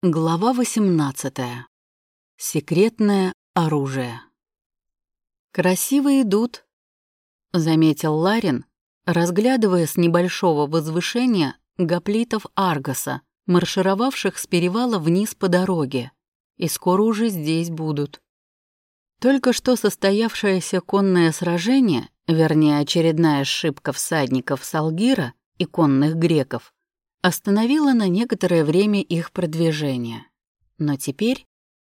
Глава 18. Секретное оружие. «Красиво идут», — заметил Ларин, разглядывая с небольшого возвышения гоплитов Аргоса, маршировавших с перевала вниз по дороге, и скоро уже здесь будут. Только что состоявшееся конное сражение, вернее, очередная ошибка всадников Салгира и конных греков, остановила на некоторое время их продвижение. Но теперь,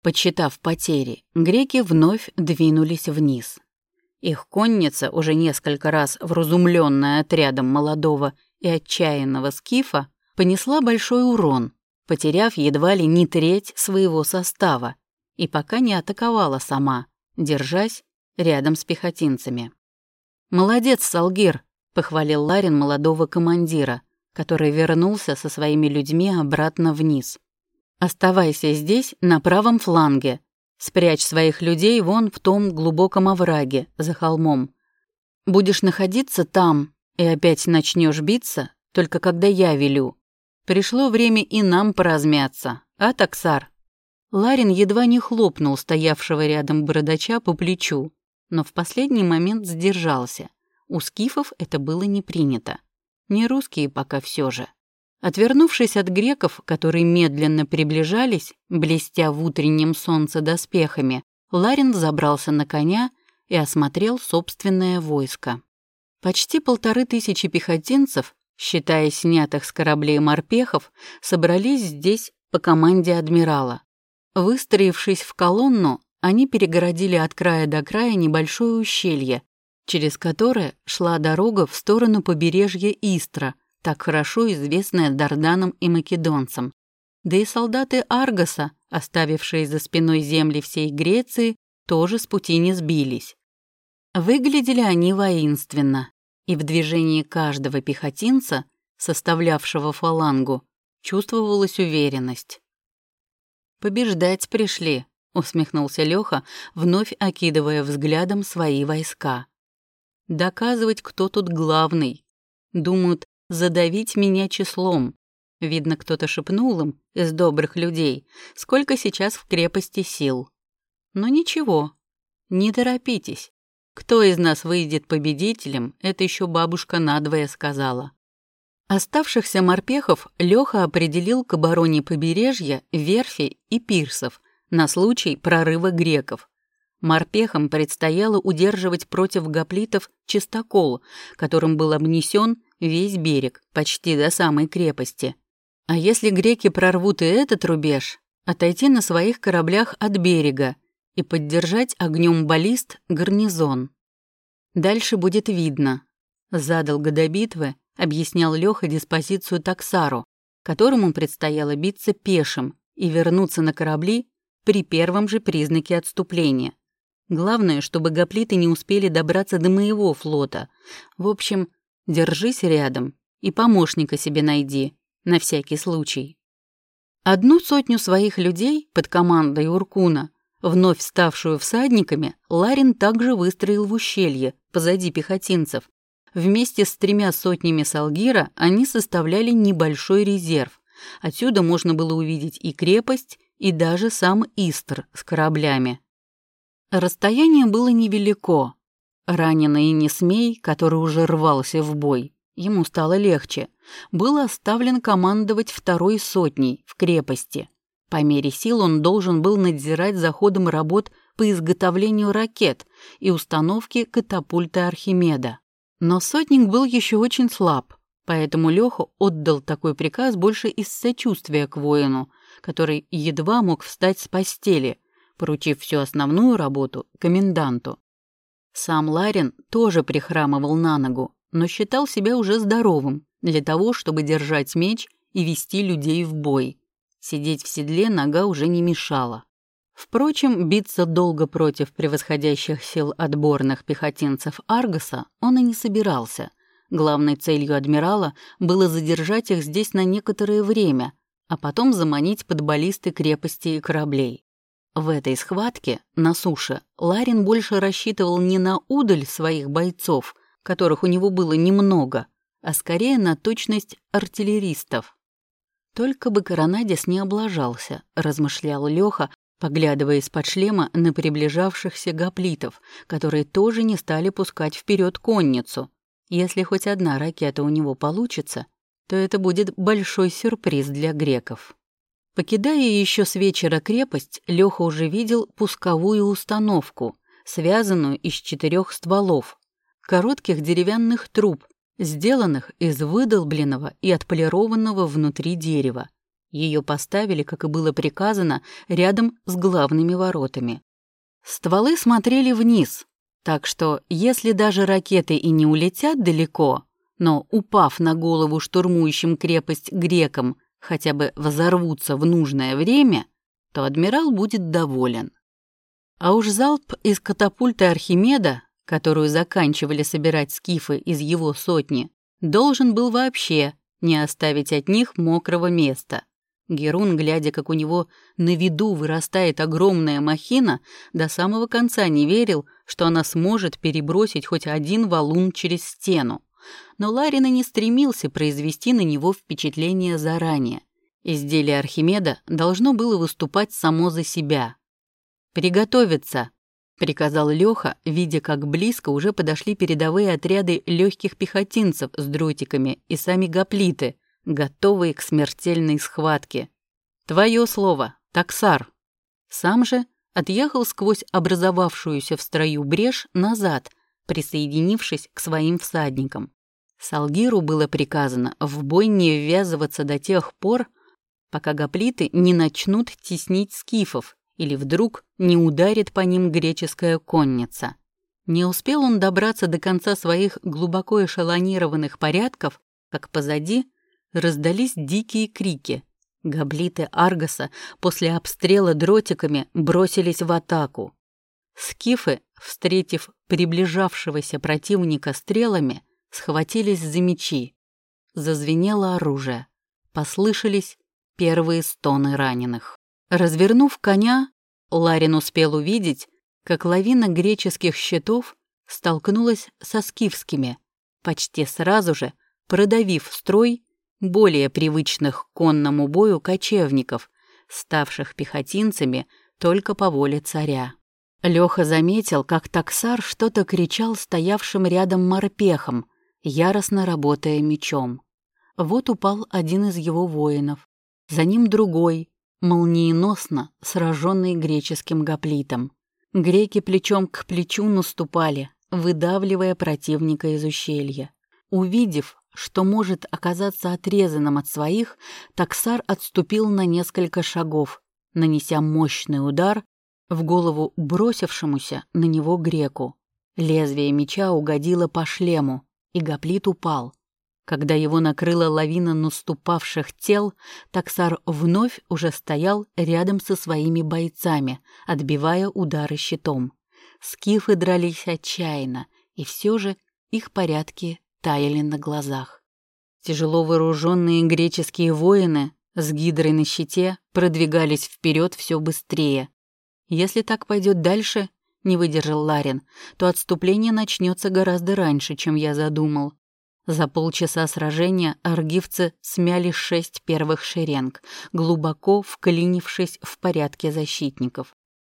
подсчитав потери, греки вновь двинулись вниз. Их конница, уже несколько раз вразумленная отрядом молодого и отчаянного скифа, понесла большой урон, потеряв едва ли не треть своего состава, и пока не атаковала сама, держась рядом с пехотинцами. «Молодец, Салгир!» — похвалил Ларин молодого командира — который вернулся со своими людьми обратно вниз. «Оставайся здесь, на правом фланге. Спрячь своих людей вон в том глубоком овраге, за холмом. Будешь находиться там и опять начнешь биться, только когда я велю. Пришло время и нам поразмяться, а, Таксар?» Ларин едва не хлопнул стоявшего рядом бородача по плечу, но в последний момент сдержался. У скифов это было не принято. Не русские пока все же. Отвернувшись от греков, которые медленно приближались, блестя в утреннем солнце доспехами, Ларин забрался на коня и осмотрел собственное войско. Почти полторы тысячи пехотинцев, считая снятых с кораблей морпехов, собрались здесь по команде адмирала. Выстроившись в колонну, они перегородили от края до края небольшое ущелье, через которое шла дорога в сторону побережья Истра, так хорошо известная Дарданам и македонцам. Да и солдаты Аргоса, оставившие за спиной земли всей Греции, тоже с пути не сбились. Выглядели они воинственно, и в движении каждого пехотинца, составлявшего фалангу, чувствовалась уверенность. «Побеждать пришли», — усмехнулся Лёха, вновь окидывая взглядом свои войска. Доказывать, кто тут главный. Думают, задавить меня числом. Видно, кто-то шепнул им из добрых людей, сколько сейчас в крепости сил. Но ничего, не торопитесь. Кто из нас выйдет победителем, это еще бабушка надвое сказала. Оставшихся морпехов Леха определил к обороне побережья, верфи и пирсов на случай прорыва греков. Морпехам предстояло удерживать против гоплитов чистокол, которым был обнесен весь берег, почти до самой крепости. А если греки прорвут и этот рубеж, отойти на своих кораблях от берега и поддержать огнем баллист гарнизон. Дальше будет видно. Задолго до объяснял Леха диспозицию Таксару, которому предстояло биться пешим и вернуться на корабли при первом же признаке отступления. Главное, чтобы гоплиты не успели добраться до моего флота. В общем, держись рядом и помощника себе найди, на всякий случай. Одну сотню своих людей под командой Уркуна, вновь ставшую всадниками, Ларин также выстроил в ущелье, позади пехотинцев. Вместе с тремя сотнями Салгира они составляли небольшой резерв. Отсюда можно было увидеть и крепость, и даже сам Истр с кораблями. Расстояние было невелико. Раненый Несмей, который уже рвался в бой, ему стало легче, был оставлен командовать второй сотней в крепости. По мере сил он должен был надзирать за ходом работ по изготовлению ракет и установке катапульта Архимеда. Но сотник был еще очень слаб, поэтому Леха отдал такой приказ больше из сочувствия к воину, который едва мог встать с постели – поручив всю основную работу коменданту. Сам Ларин тоже прихрамывал на ногу, но считал себя уже здоровым для того, чтобы держать меч и вести людей в бой. Сидеть в седле нога уже не мешала. Впрочем, биться долго против превосходящих сил отборных пехотинцев Аргоса он и не собирался. Главной целью адмирала было задержать их здесь на некоторое время, а потом заманить под баллисты крепости и кораблей. В этой схватке на суше Ларин больше рассчитывал не на удаль своих бойцов, которых у него было немного, а скорее на точность артиллеристов. Только бы Коронадис не облажался, размышлял Леха, поглядывая из-под шлема на приближавшихся гоплитов, которые тоже не стали пускать вперед конницу. Если хоть одна ракета у него получится, то это будет большой сюрприз для греков. Покидая еще с вечера крепость, Леха уже видел пусковую установку, связанную из четырех стволов, коротких деревянных труб, сделанных из выдолбленного и отполированного внутри дерева. Ее поставили, как и было приказано, рядом с главными воротами. Стволы смотрели вниз, так что если даже ракеты и не улетят далеко, но, упав на голову штурмующим крепость грекам, хотя бы взорвутся в нужное время, то адмирал будет доволен. А уж залп из катапульты Архимеда, которую заканчивали собирать скифы из его сотни, должен был вообще не оставить от них мокрого места. Герун, глядя, как у него на виду вырастает огромная махина, до самого конца не верил, что она сможет перебросить хоть один валун через стену. Но Ларин и не стремился произвести на него впечатление заранее. Изделие Архимеда должно было выступать само за себя. «Приготовиться!» — приказал Леха, видя, как близко уже подошли передовые отряды легких пехотинцев с дротиками и сами гоплиты, готовые к смертельной схватке. «Твое слово, таксар!» Сам же отъехал сквозь образовавшуюся в строю брешь назад, присоединившись к своим всадникам. Салгиру было приказано в бой не ввязываться до тех пор, пока гоплиты не начнут теснить скифов или вдруг не ударит по ним греческая конница. Не успел он добраться до конца своих глубоко эшелонированных порядков, как позади раздались дикие крики. Гоблиты Аргоса после обстрела дротиками бросились в атаку. Скифы, встретив приближавшегося противника стрелами, схватились за мечи. Зазвенело оружие. Послышались первые стоны раненых. Развернув коня, Ларин успел увидеть, как лавина греческих щитов столкнулась со скифскими, почти сразу же продавив строй более привычных к конному бою кочевников, ставших пехотинцами только по воле царя. Леха заметил, как таксар что-то кричал стоявшим рядом морпехом, яростно работая мечом. Вот упал один из его воинов, за ним другой, молниеносно сраженный греческим гоплитом. Греки плечом к плечу наступали, выдавливая противника из ущелья. Увидев, что может оказаться отрезанным от своих, таксар отступил на несколько шагов, нанеся мощный удар в голову бросившемуся на него греку. Лезвие меча угодило по шлему, и гоплит упал. Когда его накрыла лавина наступавших тел, таксар вновь уже стоял рядом со своими бойцами, отбивая удары щитом. Скифы дрались отчаянно, и все же их порядки таяли на глазах. Тяжело вооруженные греческие воины с гидрой на щите продвигались вперед все быстрее. Если так пойдет дальше, не выдержал Ларин, то отступление начнется гораздо раньше, чем я задумал. За полчаса сражения аргивцы смяли шесть первых шеренг, глубоко вклинившись в порядке защитников.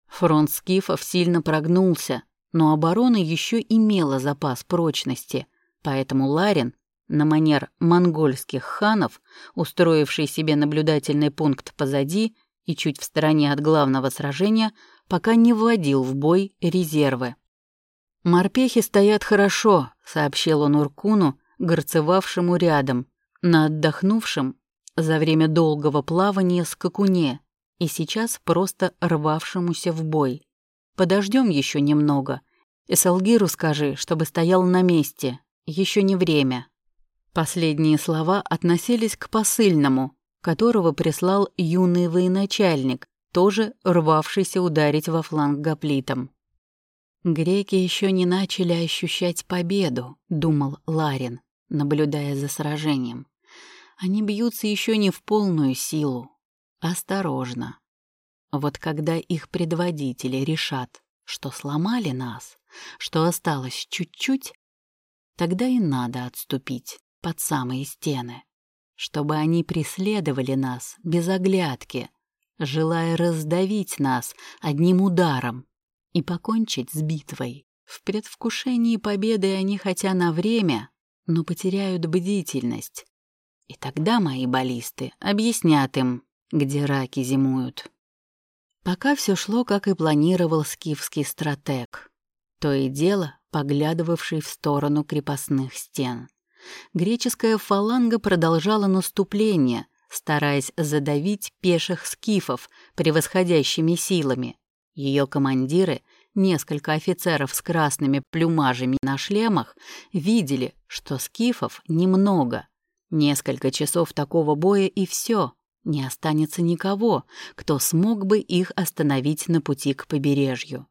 Фронт скифов сильно прогнулся, но оборона еще имела запас прочности, поэтому Ларин, на манер монгольских ханов, устроивший себе наблюдательный пункт позади и чуть в стороне от главного сражения, пока не вводил в бой резервы. «Морпехи стоят хорошо», — сообщил он Уркуну, горцевавшему рядом, на отдохнувшем за время долгого плавания скакуне и сейчас просто рвавшемуся в бой. Подождем еще немного. И Салгиру скажи, чтобы стоял на месте. Еще не время. Последние слова относились к посыльному, которого прислал юный военачальник, тоже рвавшийся ударить во фланг гоплитом. «Греки еще не начали ощущать победу», — думал Ларин наблюдая за сражением. Они бьются еще не в полную силу. Осторожно. Вот когда их предводители решат, что сломали нас, что осталось чуть-чуть, тогда и надо отступить под самые стены, чтобы они преследовали нас без оглядки, желая раздавить нас одним ударом и покончить с битвой. В предвкушении победы они хотя на время, но потеряют бдительность. И тогда мои баллисты объяснят им, где раки зимуют. Пока все шло, как и планировал скифский стратег, то и дело поглядывавший в сторону крепостных стен. Греческая фаланга продолжала наступление, стараясь задавить пеших скифов превосходящими силами. Ее командиры, несколько офицеров с красными плюмажами на шлемах, видели, что скифов немного. Несколько часов такого боя и все. Не останется никого, кто смог бы их остановить на пути к побережью.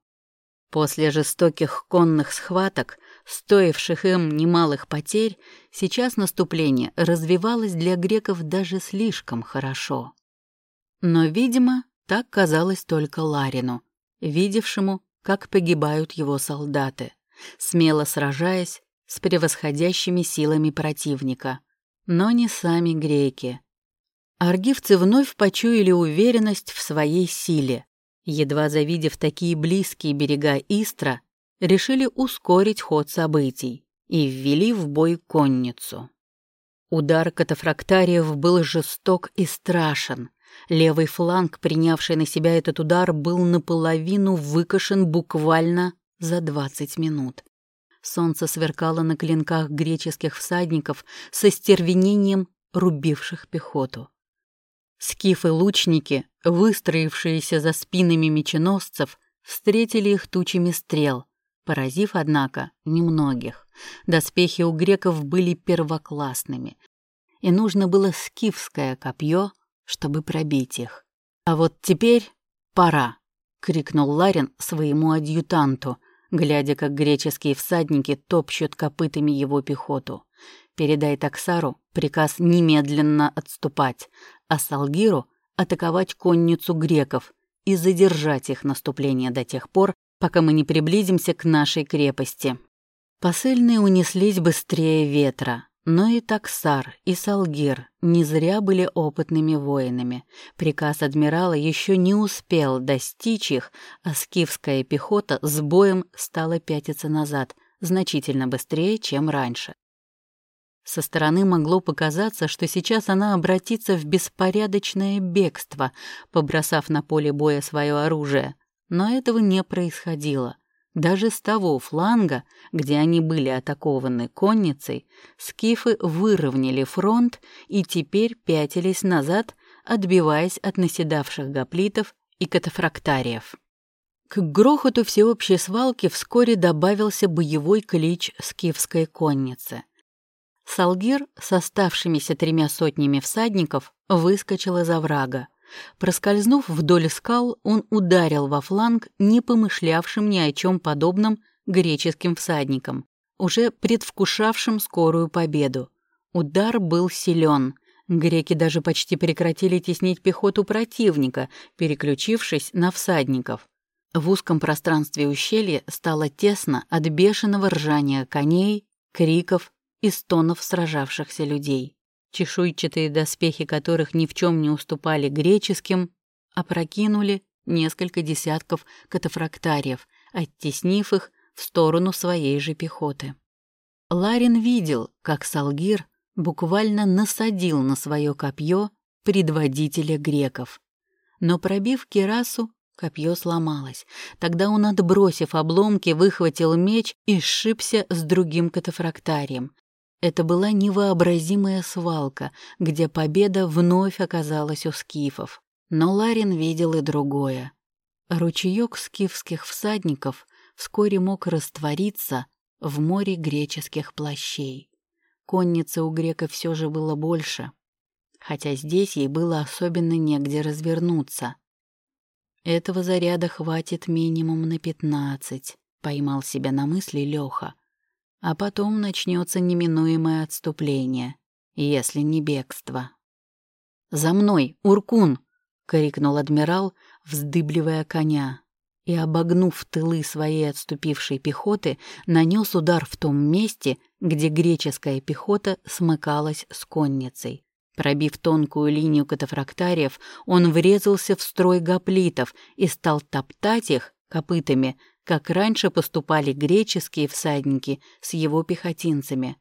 После жестоких конных схваток, стоивших им немалых потерь, сейчас наступление развивалось для греков даже слишком хорошо. Но, видимо, так казалось только Ларину, видевшему, как погибают его солдаты, смело сражаясь с превосходящими силами противника. Но не сами греки. Аргивцы вновь почуяли уверенность в своей силе. Едва завидев такие близкие берега Истра, решили ускорить ход событий и ввели в бой конницу. Удар катафрактариев был жесток и страшен. Левый фланг, принявший на себя этот удар, был наполовину выкошен буквально за 20 минут. Солнце сверкало на клинках греческих всадников со стервенением рубивших пехоту. Скифы-лучники, выстроившиеся за спинами меченосцев, встретили их тучами стрел, поразив, однако, немногих. Доспехи у греков были первоклассными, и нужно было скифское копье, чтобы пробить их. «А вот теперь пора!» — крикнул Ларин своему адъютанту, глядя, как греческие всадники топчут копытами его пехоту. «Передай Таксару приказ немедленно отступать, а Салгиру атаковать конницу греков и задержать их наступление до тех пор, пока мы не приблизимся к нашей крепости. Посыльные унеслись быстрее ветра, но и Таксар, и Салгир не зря были опытными воинами. Приказ адмирала еще не успел достичь их, а скифская пехота с боем стала пятиться назад, значительно быстрее, чем раньше. Со стороны могло показаться, что сейчас она обратится в беспорядочное бегство, побросав на поле боя свое оружие. Но этого не происходило. Даже с того фланга, где они были атакованы конницей, скифы выровняли фронт и теперь пятились назад, отбиваясь от наседавших гоплитов и катафрактариев. К грохоту всеобщей свалки вскоре добавился боевой клич скифской конницы. Салгир с оставшимися тремя сотнями всадников выскочил из оврага. Проскользнув вдоль скал, он ударил во фланг не помышлявшим ни о чем подобном греческим всадникам, уже предвкушавшим скорую победу. Удар был силен. Греки даже почти прекратили теснить пехоту противника, переключившись на всадников. В узком пространстве ущелья стало тесно от бешеного ржания коней, криков и стонов сражавшихся людей. Чешуйчатые доспехи которых ни в чем не уступали греческим, опрокинули несколько десятков катафрактариев, оттеснив их в сторону своей же пехоты. Ларин видел, как Салгир буквально насадил на свое копье предводителя греков. Но пробив кирасу, копье сломалось. Тогда он, отбросив обломки, выхватил меч и сшибся с другим катафрактарием. Это была невообразимая свалка, где победа вновь оказалась у скифов. Но Ларин видел и другое. Ручеёк скифских всадников вскоре мог раствориться в море греческих плащей. Конницы у грека все же было больше, хотя здесь ей было особенно негде развернуться. Этого заряда хватит минимум на пятнадцать, поймал себя на мысли Леха. А потом начнется неминуемое отступление, если не бегство. «За мной, Уркун!» — крикнул адмирал, вздыбливая коня, и, обогнув тылы своей отступившей пехоты, нанес удар в том месте, где греческая пехота смыкалась с конницей. Пробив тонкую линию катафрактариев, он врезался в строй гоплитов и стал топтать их копытами, как раньше поступали греческие всадники с его пехотинцами.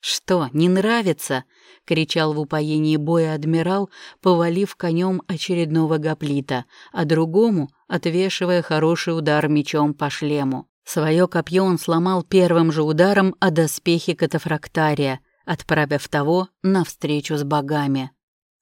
«Что, не нравится?» — кричал в упоении боя адмирал, повалив конем очередного гоплита, а другому отвешивая хороший удар мечом по шлему. Свое копье он сломал первым же ударом о доспехи катафрактария, отправив того навстречу с богами.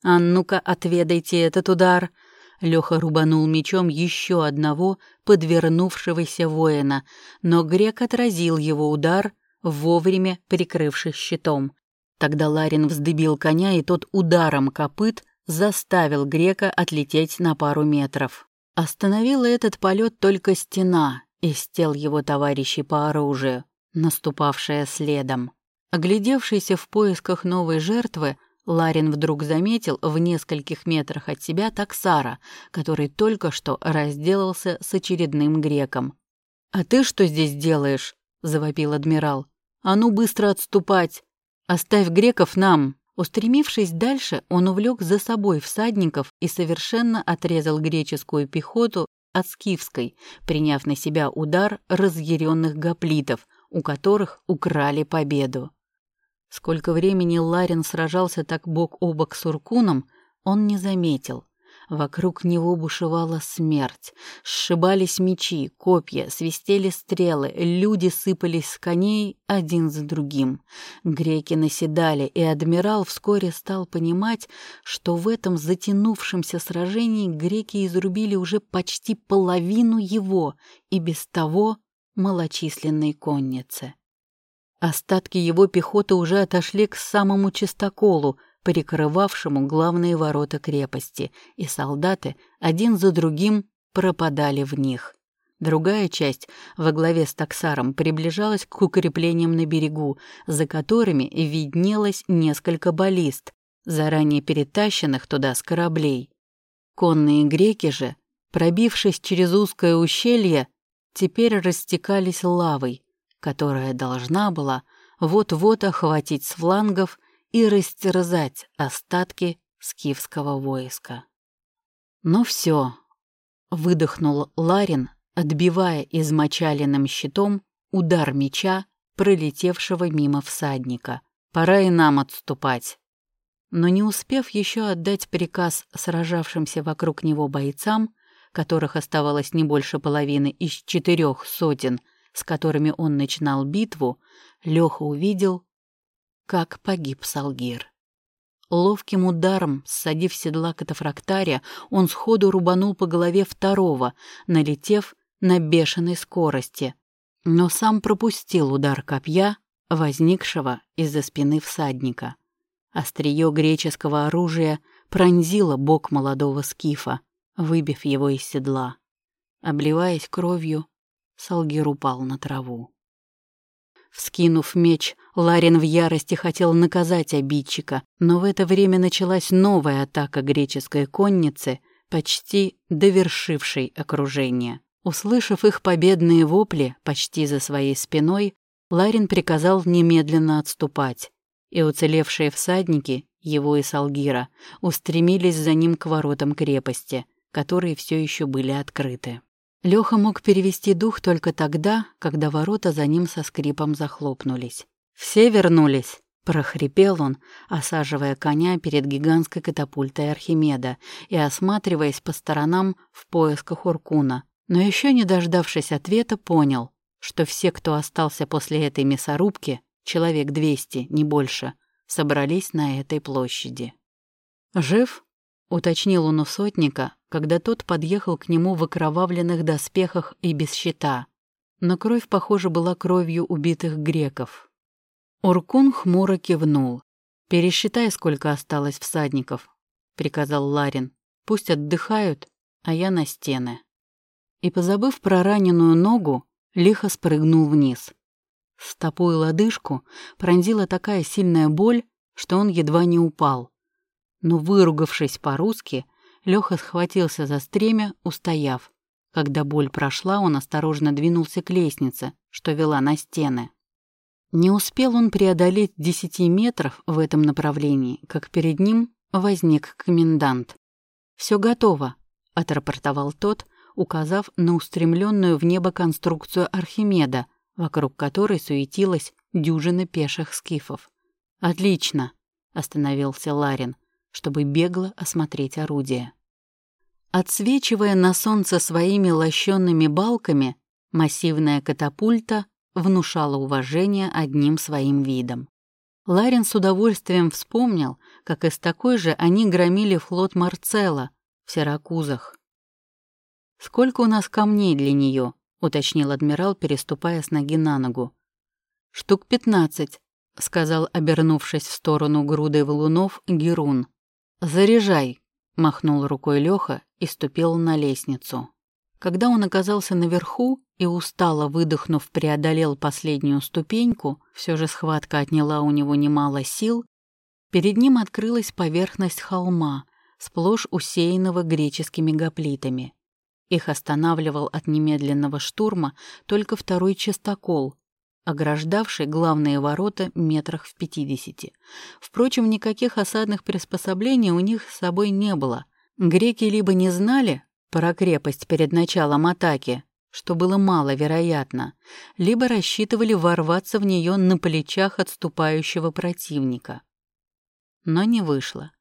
«А ну-ка, отведайте этот удар!» Леха рубанул мечом еще одного подвернувшегося воина, но грек отразил его удар, вовремя прикрывшись щитом. Тогда Ларин вздыбил коня, и тот ударом копыт заставил грека отлететь на пару метров. Остановила этот полет только стена из тел его товарищей по оружию, наступавшая следом. Оглядевшийся в поисках новой жертвы, Ларин вдруг заметил в нескольких метрах от себя таксара, который только что разделался с очередным греком. «А ты что здесь делаешь?» — завопил адмирал. «А ну быстро отступать! Оставь греков нам!» Устремившись дальше, он увлек за собой всадников и совершенно отрезал греческую пехоту от скифской, приняв на себя удар разъяренных гоплитов, у которых украли победу. Сколько времени Ларин сражался так бок о бок с Уркуном, он не заметил. Вокруг него бушевала смерть. Сшибались мечи, копья, свистели стрелы, люди сыпались с коней один за другим. Греки наседали, и адмирал вскоре стал понимать, что в этом затянувшемся сражении греки изрубили уже почти половину его и без того малочисленной конницы. Остатки его пехоты уже отошли к самому чистоколу, перекрывавшему главные ворота крепости, и солдаты один за другим пропадали в них. Другая часть во главе с таксаром приближалась к укреплениям на берегу, за которыми виднелось несколько баллист, заранее перетащенных туда с кораблей. Конные греки же, пробившись через узкое ущелье, теперь растекались лавой, которая должна была вот-вот охватить с флангов и растерзать остатки скифского войска. «Ну все», — выдохнул Ларин, отбивая измочаленным щитом удар меча, пролетевшего мимо всадника. «Пора и нам отступать». Но не успев еще отдать приказ сражавшимся вокруг него бойцам, которых оставалось не больше половины из четырех сотен, с которыми он начинал битву, Леха увидел, как погиб Салгир. Ловким ударом, ссадив седла катафрактария, он сходу рубанул по голове второго, налетев на бешеной скорости, но сам пропустил удар копья, возникшего из-за спины всадника. Острие греческого оружия пронзило бок молодого скифа, выбив его из седла. Обливаясь кровью, Салгир упал на траву. Вскинув меч, Ларин в ярости хотел наказать обидчика, но в это время началась новая атака греческой конницы, почти довершившей окружение. Услышав их победные вопли почти за своей спиной, Ларин приказал немедленно отступать, и уцелевшие всадники, его и Салгира, устремились за ним к воротам крепости, которые все еще были открыты. Леха мог перевести дух только тогда, когда ворота за ним со скрипом захлопнулись. «Все вернулись», — прохрипел он, осаживая коня перед гигантской катапультой Архимеда и осматриваясь по сторонам в поисках Уркуна. Но еще не дождавшись ответа, понял, что все, кто остался после этой мясорубки, человек двести, не больше, собрались на этой площади. «Жив?» — уточнил он у сотника, когда тот подъехал к нему в окровавленных доспехах и без щита. Но кровь, похоже, была кровью убитых греков. Уркун хмуро кивнул. «Пересчитай, сколько осталось всадников», — приказал Ларин. «Пусть отдыхают, а я на стены». И, позабыв про раненую ногу, лихо спрыгнул вниз. Стопу и лодыжку пронзила такая сильная боль, что он едва не упал но, выругавшись по-русски, Леха схватился за стремя, устояв. Когда боль прошла, он осторожно двинулся к лестнице, что вела на стены. Не успел он преодолеть десяти метров в этом направлении, как перед ним возник комендант. «Все готово», — отрапортовал тот, указав на устремленную в небо конструкцию Архимеда, вокруг которой суетилась дюжина пеших скифов. «Отлично», — остановился Ларин, чтобы бегло осмотреть орудие. Отсвечивая на солнце своими лощенными балками, массивная катапульта внушала уважение одним своим видом. Ларин с удовольствием вспомнил, как из такой же они громили флот Марцела в Сиракузах. «Сколько у нас камней для нее?» — уточнил адмирал, переступая с ноги на ногу. «Штук пятнадцать», — сказал, обернувшись в сторону груды валунов, Герун. «Заряжай», — махнул рукой Лёха и ступил на лестницу. Когда он оказался наверху и, устало выдохнув, преодолел последнюю ступеньку, все же схватка отняла у него немало сил, перед ним открылась поверхность холма, сплошь усеянного греческими гоплитами. Их останавливал от немедленного штурма только второй частокол, ограждавший главные ворота метрах в пятидесяти. Впрочем, никаких осадных приспособлений у них с собой не было. Греки либо не знали про крепость перед началом атаки, что было маловероятно, либо рассчитывали ворваться в нее на плечах отступающего противника. Но не вышло,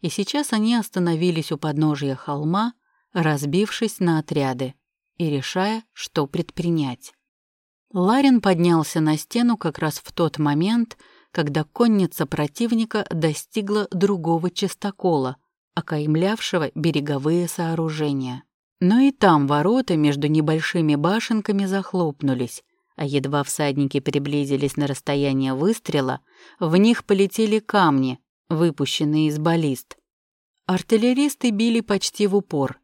и сейчас они остановились у подножия холма, разбившись на отряды и решая, что предпринять. Ларин поднялся на стену как раз в тот момент, когда конница противника достигла другого частокола, окаймлявшего береговые сооружения. Но и там ворота между небольшими башенками захлопнулись, а едва всадники приблизились на расстояние выстрела, в них полетели камни, выпущенные из баллист. Артиллеристы били почти в упор,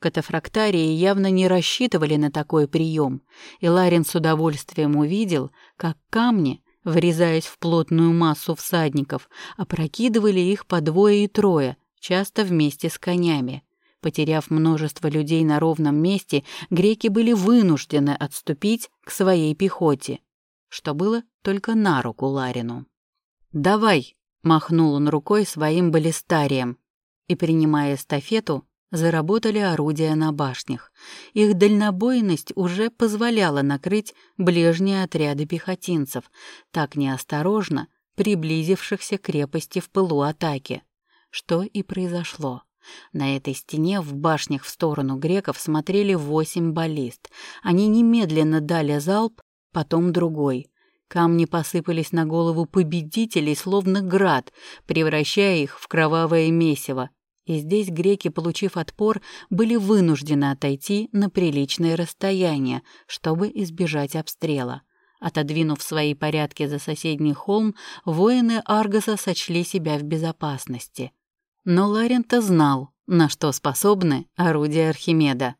Катафрактарии явно не рассчитывали на такой прием, и Ларин с удовольствием увидел, как камни, врезаясь в плотную массу всадников, опрокидывали их по двое и трое, часто вместе с конями. Потеряв множество людей на ровном месте, греки были вынуждены отступить к своей пехоте, что было только на руку Ларину. «Давай!» — махнул он рукой своим баллистарием и, принимая эстафету, Заработали орудия на башнях. Их дальнобойность уже позволяла накрыть ближние отряды пехотинцев, так неосторожно приблизившихся к крепости в пылу атаки. Что и произошло. На этой стене в башнях в сторону греков смотрели восемь баллист. Они немедленно дали залп, потом другой. Камни посыпались на голову победителей, словно град, превращая их в кровавое месиво, и здесь греки, получив отпор, были вынуждены отойти на приличное расстояние, чтобы избежать обстрела. Отодвинув свои порядки за соседний холм, воины Аргоса сочли себя в безопасности. Но Ларента знал, на что способны орудия Архимеда.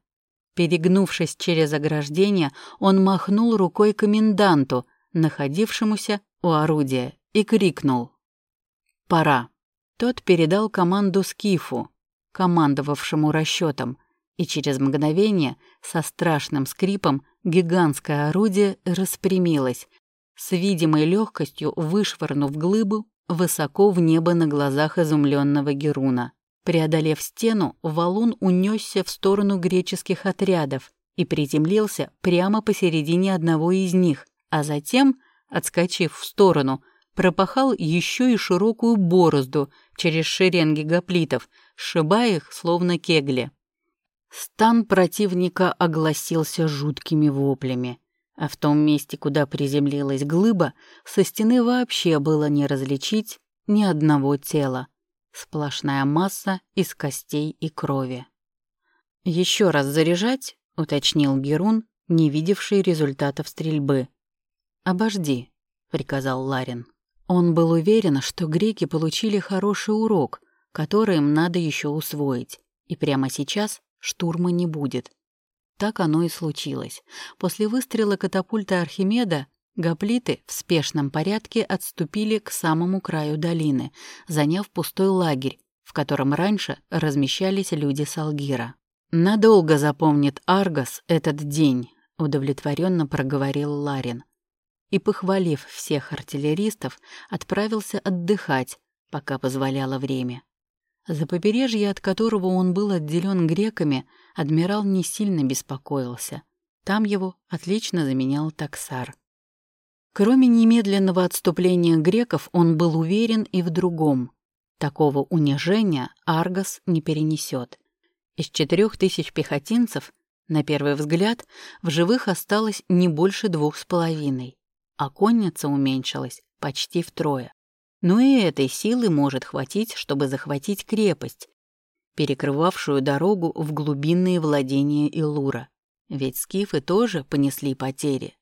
Перегнувшись через ограждение, он махнул рукой коменданту, находившемуся у орудия, и крикнул «Пора». Тот передал команду Скифу, командовавшему расчетом, и через мгновение со страшным скрипом гигантское орудие распрямилось, с видимой легкостью вышвырнув глыбу высоко в небо на глазах изумленного Геруна. Преодолев стену, валун унесся в сторону греческих отрядов и приземлился прямо посередине одного из них, а затем, отскочив в сторону, пропахал еще и широкую борозду через шеренги гоплитов, сшибая их, словно кегли. Стан противника огласился жуткими воплями, а в том месте, куда приземлилась глыба, со стены вообще было не различить ни одного тела. Сплошная масса из костей и крови. «Еще раз заряжать?» — уточнил Герун, не видевший результатов стрельбы. «Обожди», — приказал Ларин. Он был уверен, что греки получили хороший урок, который им надо еще усвоить, и прямо сейчас штурма не будет. Так оно и случилось. После выстрела катапульта Архимеда гоплиты в спешном порядке отступили к самому краю долины, заняв пустой лагерь, в котором раньше размещались люди Салгира. «Надолго запомнит Аргос этот день», — удовлетворенно проговорил Ларин. И, похвалив всех артиллеристов, отправился отдыхать, пока позволяло время. За побережье, от которого он был отделен греками, адмирал не сильно беспокоился. Там его отлично заменял таксар. Кроме немедленного отступления греков, он был уверен и в другом. Такого унижения Аргос не перенесет. Из четырех тысяч пехотинцев, на первый взгляд, в живых осталось не больше двух с половиной, а конница уменьшилась почти втрое. Но и этой силы может хватить, чтобы захватить крепость, перекрывавшую дорогу в глубинные владения Илура. Ведь скифы тоже понесли потери,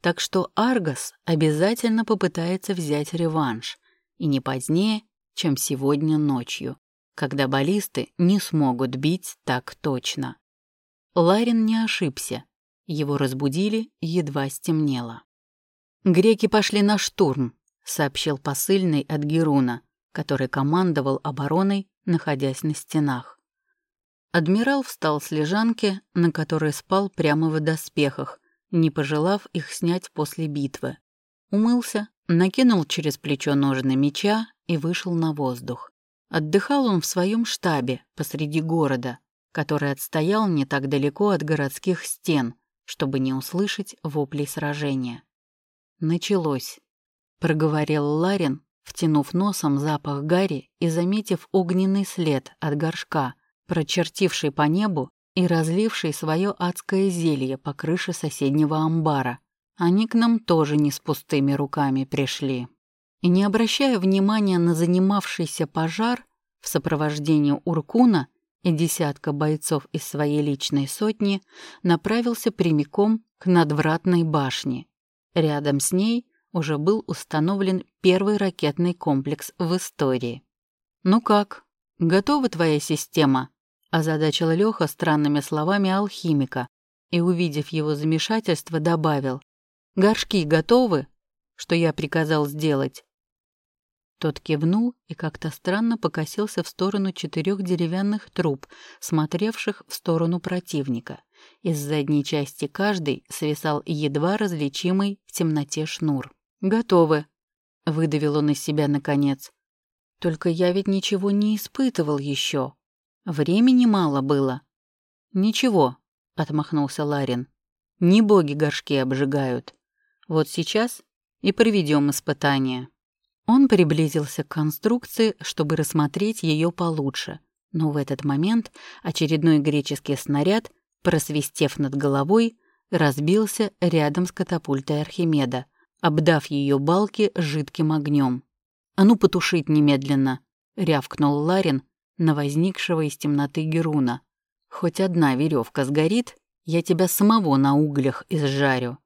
так что Аргос обязательно попытается взять реванш, и не позднее, чем сегодня ночью, когда баллисты не смогут бить так точно. Ларин не ошибся, его разбудили, едва стемнело. Греки пошли на штурм, сообщил посыльный от Геруна, который командовал обороной, находясь на стенах. Адмирал встал с лежанки, на которой спал прямо в доспехах, не пожелав их снять после битвы. Умылся, накинул через плечо ножны меча и вышел на воздух. Отдыхал он в своем штабе посреди города, который отстоял не так далеко от городских стен, чтобы не услышать воплей сражения. Началось проговорил Ларин, втянув носом запах гари и заметив огненный след от горшка, прочертивший по небу и разливший свое адское зелье по крыше соседнего амбара. Они к нам тоже не с пустыми руками пришли. И не обращая внимания на занимавшийся пожар, в сопровождении Уркуна и десятка бойцов из своей личной сотни направился прямиком к надвратной башне. Рядом с ней уже был установлен первый ракетный комплекс в истории. «Ну как, готова твоя система?» – озадачил Лёха странными словами алхимика и, увидев его замешательство, добавил. «Горшки готовы, что я приказал сделать?» Тот кивнул и как-то странно покосился в сторону четырех деревянных труб, смотревших в сторону противника. Из задней части каждой свисал едва различимый в темноте шнур. «Готовы», — выдавил он из себя наконец. «Только я ведь ничего не испытывал еще. Времени мало было». «Ничего», — отмахнулся Ларин. «Не боги горшки обжигают. Вот сейчас и проведем испытание». Он приблизился к конструкции, чтобы рассмотреть ее получше, но в этот момент очередной греческий снаряд, просвистев над головой, разбился рядом с катапультой Архимеда, обдав ее балки жидким огнем. «А ну, потушить немедленно!» — рявкнул Ларин на возникшего из темноты Геруна. «Хоть одна веревка сгорит, я тебя самого на углях изжарю».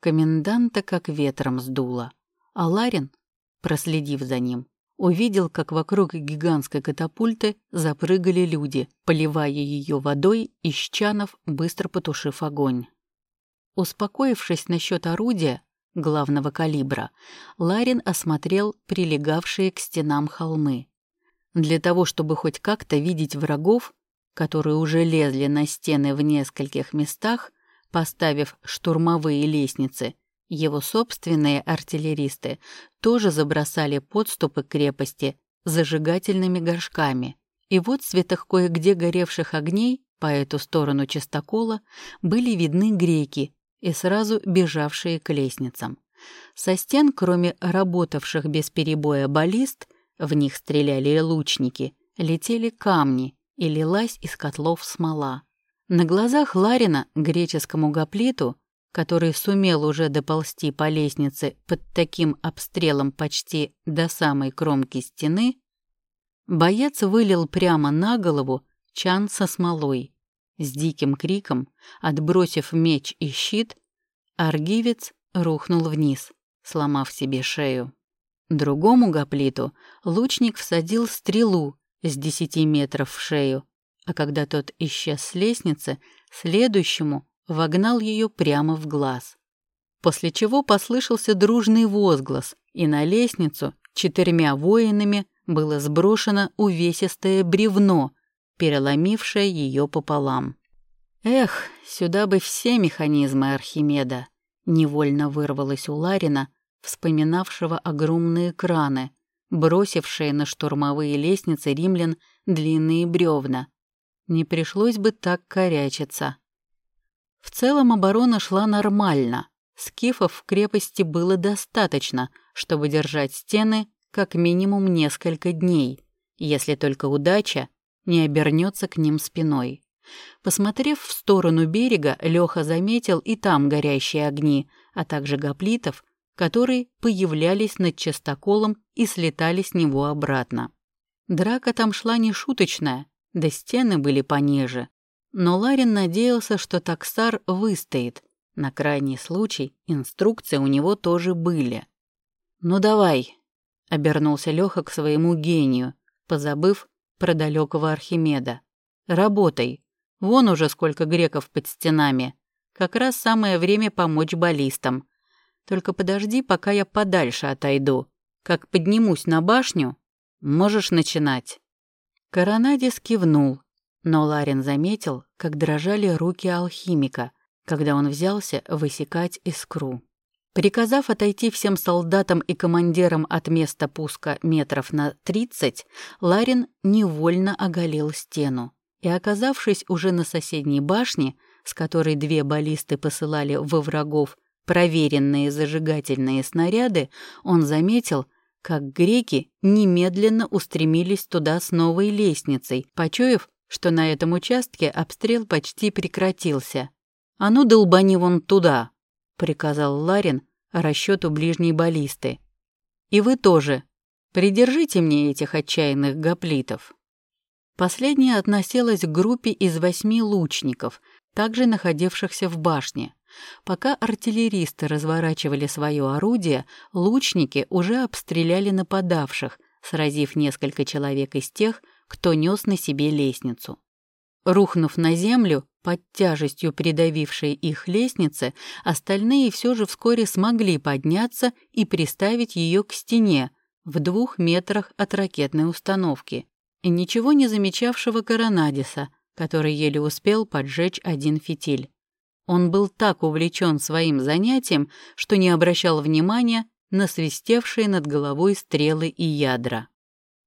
Коменданта как ветром сдуло, а Ларин, проследив за ним, увидел, как вокруг гигантской катапульты запрыгали люди, поливая ее водой из чанов, быстро потушив огонь. Успокоившись насчет орудия, главного калибра, Ларин осмотрел прилегавшие к стенам холмы. Для того, чтобы хоть как-то видеть врагов, которые уже лезли на стены в нескольких местах, поставив штурмовые лестницы, его собственные артиллеристы тоже забросали подступы к крепости зажигательными горшками. И вот в светах кое-где горевших огней по эту сторону частокола были видны греки, и сразу бежавшие к лестницам. Со стен, кроме работавших без перебоя баллист, в них стреляли лучники, летели камни и лилась из котлов смола. На глазах Ларина греческому гоплиту, который сумел уже доползти по лестнице под таким обстрелом почти до самой кромки стены, боец вылил прямо на голову чан со смолой. С диким криком, отбросив меч и щит, аргивец рухнул вниз, сломав себе шею. Другому гоплиту лучник всадил стрелу с десяти метров в шею, а когда тот исчез с лестницы, следующему вогнал ее прямо в глаз. После чего послышался дружный возглас, и на лестницу четырьмя воинами было сброшено увесистое бревно, переломившая ее пополам. Эх, сюда бы все механизмы Архимеда. Невольно вырвалось у Ларина, вспоминавшего огромные краны, бросившие на штурмовые лестницы римлян длинные бревна. Не пришлось бы так корячиться. В целом оборона шла нормально. Скифов в крепости было достаточно, чтобы держать стены как минимум несколько дней, если только удача не обернется к ним спиной. Посмотрев в сторону берега, Леха заметил и там горящие огни, а также гоплитов, которые появлялись над частоколом и слетали с него обратно. Драка там шла не шуточная, да стены были пониже. Но Ларин надеялся, что таксар выстоит. На крайний случай инструкции у него тоже были. «Ну давай», — обернулся Леха к своему гению, позабыв про далекого Архимеда. «Работай. Вон уже сколько греков под стенами. Как раз самое время помочь баллистам. Только подожди, пока я подальше отойду. Как поднимусь на башню, можешь начинать». Коронадис кивнул, но Ларин заметил, как дрожали руки алхимика, когда он взялся высекать искру. Приказав отойти всем солдатам и командирам от места пуска метров на 30, Ларин невольно оголил стену. И, оказавшись уже на соседней башне, с которой две баллисты посылали во врагов проверенные зажигательные снаряды, он заметил, как греки немедленно устремились туда с новой лестницей, почуяв, что на этом участке обстрел почти прекратился. «А ну, долбани вон туда!» — приказал Ларин расчету ближней баллисты. «И вы тоже. Придержите мне этих отчаянных гоплитов». Последняя относилась к группе из восьми лучников, также находившихся в башне. Пока артиллеристы разворачивали свое орудие, лучники уже обстреляли нападавших, сразив несколько человек из тех, кто нес на себе лестницу. Рухнув на землю, под тяжестью придавившей их лестницы, остальные все же вскоре смогли подняться и приставить ее к стене в двух метрах от ракетной установки, ничего не замечавшего Коронадиса, который еле успел поджечь один фитиль. Он был так увлечен своим занятием, что не обращал внимания на свистевшие над головой стрелы и ядра.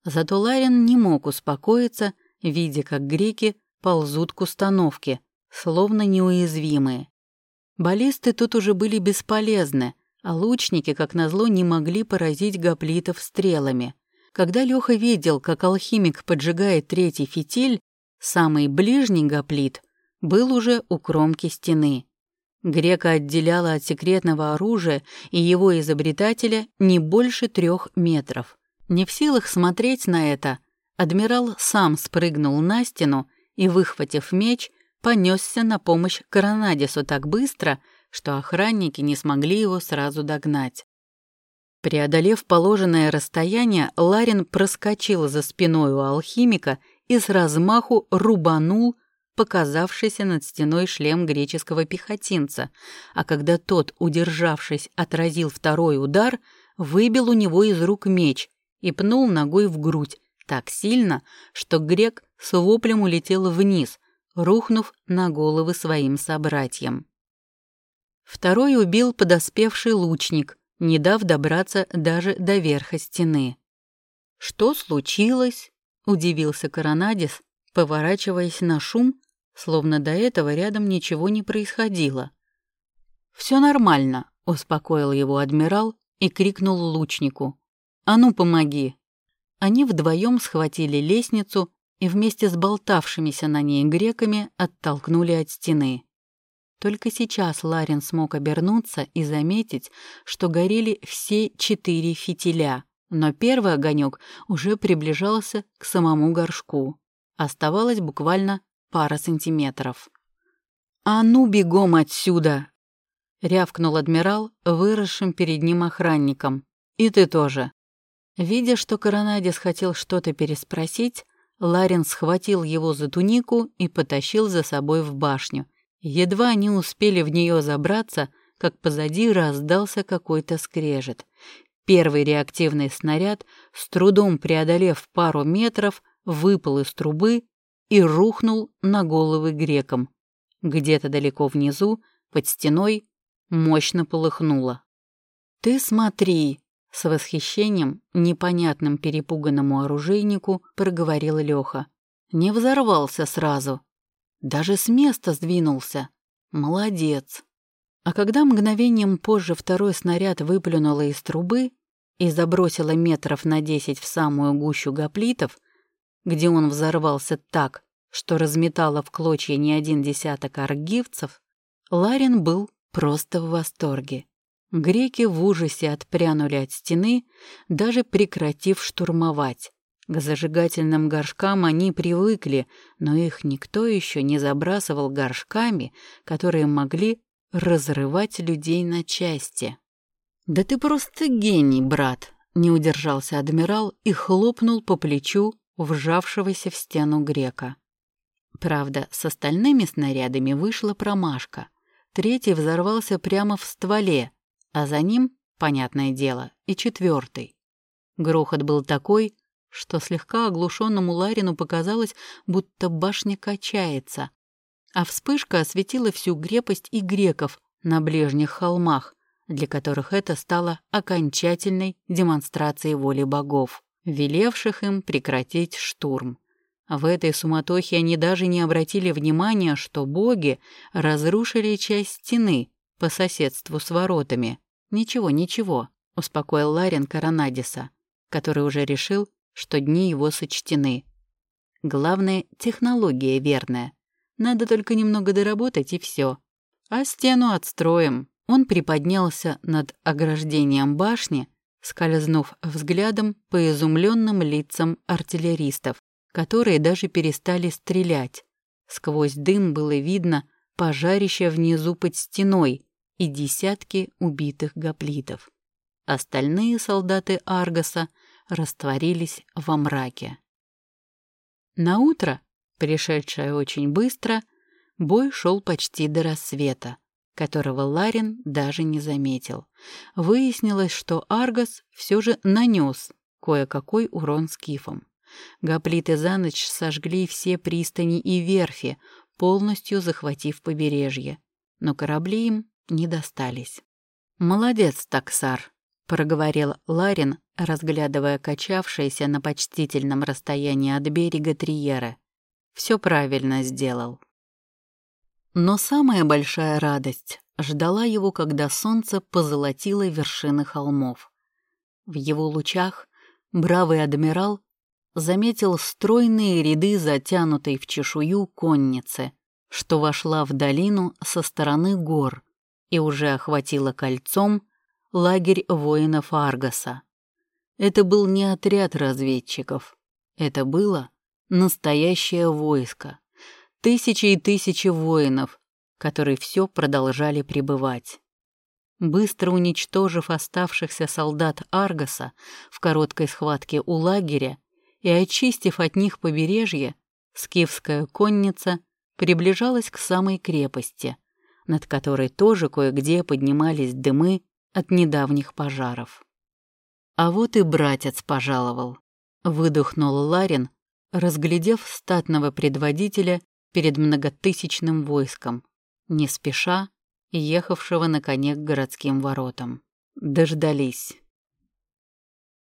Зато Ларин не мог успокоиться, видя, как греки ползут к установке, словно неуязвимые. Баллисты тут уже были бесполезны, а лучники, как назло, не могли поразить гоплитов стрелами. Когда Леха видел, как алхимик поджигает третий фитиль, самый ближний гоплит был уже у кромки стены. Грека отделяла от секретного оружия и его изобретателя не больше трех метров. Не в силах смотреть на это, адмирал сам спрыгнул на стену и, выхватив меч, понесся на помощь Коронадису так быстро, что охранники не смогли его сразу догнать. Преодолев положенное расстояние, Ларин проскочил за спиной у алхимика и с размаху рубанул показавшийся над стеной шлем греческого пехотинца, а когда тот, удержавшись, отразил второй удар, выбил у него из рук меч и пнул ногой в грудь так сильно, что грек с воплем улетел вниз, рухнув на головы своим собратьям. Второй убил подоспевший лучник, не дав добраться даже до верха стены. «Что случилось?» — удивился Коронадис, поворачиваясь на шум словно до этого рядом ничего не происходило. «Все нормально», — успокоил его адмирал и крикнул лучнику. «А ну, помоги!» Они вдвоем схватили лестницу и вместе с болтавшимися на ней греками оттолкнули от стены. Только сейчас Ларин смог обернуться и заметить, что горели все четыре фитиля, но первый огонек уже приближался к самому горшку. Оставалось буквально пара сантиметров. «А ну, бегом отсюда!» — рявкнул адмирал, выросшим перед ним охранником. «И ты тоже». Видя, что Коронадис хотел что-то переспросить, Ларин схватил его за тунику и потащил за собой в башню. Едва они успели в нее забраться, как позади раздался какой-то скрежет. Первый реактивный снаряд, с трудом преодолев пару метров, выпал из трубы и рухнул на головы грекам. Где-то далеко внизу, под стеной, мощно полыхнуло. «Ты смотри!» — с восхищением, непонятным перепуганному оружейнику, проговорил Лёха. «Не взорвался сразу. Даже с места сдвинулся. Молодец!» А когда мгновением позже второй снаряд выплюнуло из трубы и забросило метров на десять в самую гущу гоплитов, где он взорвался так, что разметало в клочья не один десяток аргивцев, Ларин был просто в восторге. Греки в ужасе отпрянули от стены, даже прекратив штурмовать. К зажигательным горшкам они привыкли, но их никто еще не забрасывал горшками, которые могли разрывать людей на части. «Да ты просто гений, брат!» — не удержался адмирал и хлопнул по плечу вжавшегося в стену грека. Правда, с остальными снарядами вышла промашка. Третий взорвался прямо в стволе, а за ним, понятное дело, и четвертый. Грохот был такой, что слегка оглушенному Ларину показалось, будто башня качается, а вспышка осветила всю крепость и греков на ближних холмах, для которых это стало окончательной демонстрацией воли богов, велевших им прекратить штурм. В этой суматохе они даже не обратили внимания, что боги разрушили часть стены по соседству с воротами. «Ничего, ничего», — успокоил Ларин Коронадиса, который уже решил, что дни его сочтены. Главное, технология верная. Надо только немного доработать, и все. А стену отстроим. Он приподнялся над ограждением башни, скользнув взглядом по изумленным лицам артиллеристов, которые даже перестали стрелять. Сквозь дым было видно пожарище внизу под стеной и десятки убитых гоплитов. Остальные солдаты Аргоса растворились во мраке. На утро Пришедшая очень быстро, бой шел почти до рассвета, которого Ларин даже не заметил. Выяснилось, что Аргос все же нанес кое-какой урон скифам. Гоплиты за ночь сожгли все пристани и верфи, полностью захватив побережье, но корабли им не достались. «Молодец, таксар», — проговорил Ларин, разглядывая качавшиеся на почтительном расстоянии от берега Триера все правильно сделал. Но самая большая радость ждала его, когда солнце позолотило вершины холмов. В его лучах бравый адмирал заметил стройные ряды затянутой в чешую конницы, что вошла в долину со стороны гор и уже охватила кольцом лагерь воинов Аргаса. Это был не отряд разведчиков, это было Настоящее войско. Тысячи и тысячи воинов, которые все продолжали пребывать. Быстро уничтожив оставшихся солдат Аргоса в короткой схватке у лагеря и очистив от них побережье, скифская конница приближалась к самой крепости, над которой тоже кое-где поднимались дымы от недавних пожаров. «А вот и братец пожаловал», — выдохнул Ларин, разглядев статного предводителя перед многотысячным войском, не спеша ехавшего на коне к городским воротам. Дождались.